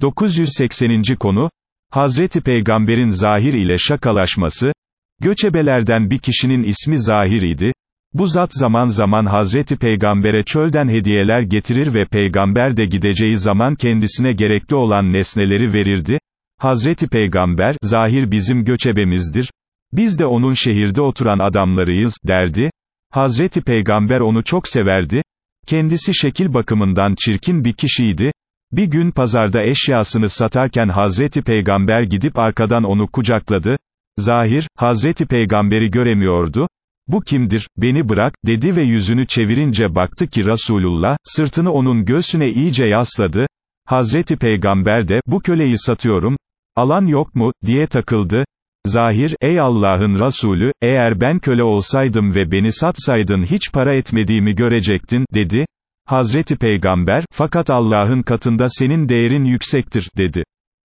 980. konu, Hazreti Peygamber'in Zahir ile şakalaşması, göçebelerden bir kişinin ismi Zahir idi, bu zat zaman zaman Hazreti Peygamber'e çölden hediyeler getirir ve Peygamber de gideceği zaman kendisine gerekli olan nesneleri verirdi, Hazreti Peygamber, Zahir bizim göçebemizdir, biz de onun şehirde oturan adamlarıyız, derdi, Hazreti Peygamber onu çok severdi, kendisi şekil bakımından çirkin bir kişiydi, bir gün pazarda eşyasını satarken Hazreti Peygamber gidip arkadan onu kucakladı, Zahir, Hazreti Peygamberi göremiyordu, bu kimdir, beni bırak, dedi ve yüzünü çevirince baktı ki Resulullah, sırtını onun göğsüne iyice yasladı, Hazreti Peygamber de, bu köleyi satıyorum, alan yok mu, diye takıldı, Zahir, ey Allah'ın Resulü, eğer ben köle olsaydım ve beni satsaydın hiç para etmediğimi görecektin, dedi, Hazreti Peygamber, fakat Allah'ın katında senin değerin yüksektir, dedi.